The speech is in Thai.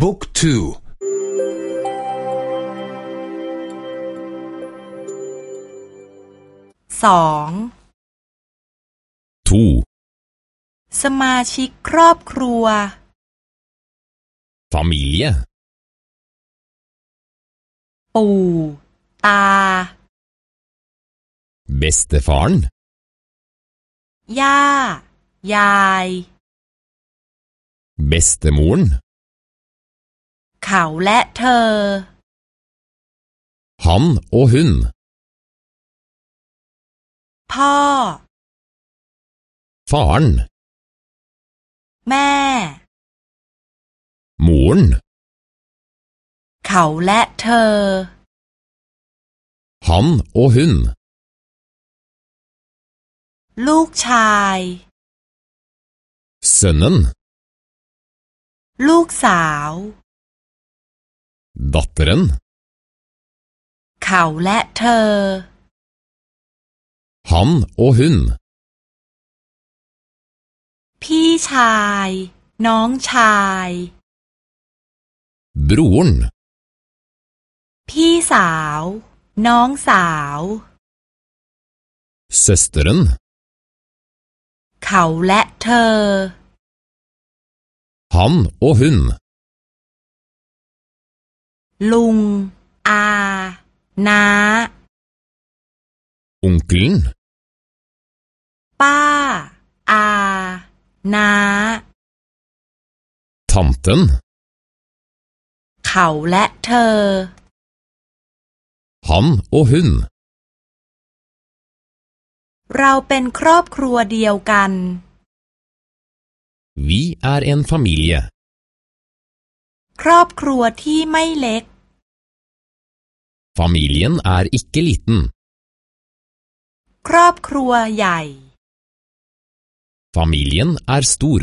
บุ๊กทูสอง to, สมาชิกครอบครัว familie, ปู่ตา bestefaren, ย่ายาย bestemoren, เขาและเธอ han og hun, พ่อ faren, แม่ moren, เขาและเธอ han og hun, ลูกชาย sønnen, ลูกสาว datteren, เขาและเธอ han og hun, พี่ชาย น้องชาย broren, พี่สาว น้องสาว søsteren, เขาและเธอ han og hun, ลุง อาน้า onkelen, ป้า อาน้า tanten, เขาและเธอ han og hun, เราเป็นครอบครัวเดียวกัน vi er en familie, ครอบครัวที่ไม่เล็ก familien er ikke liten, ครอบครัวใหญ่ familien er stor.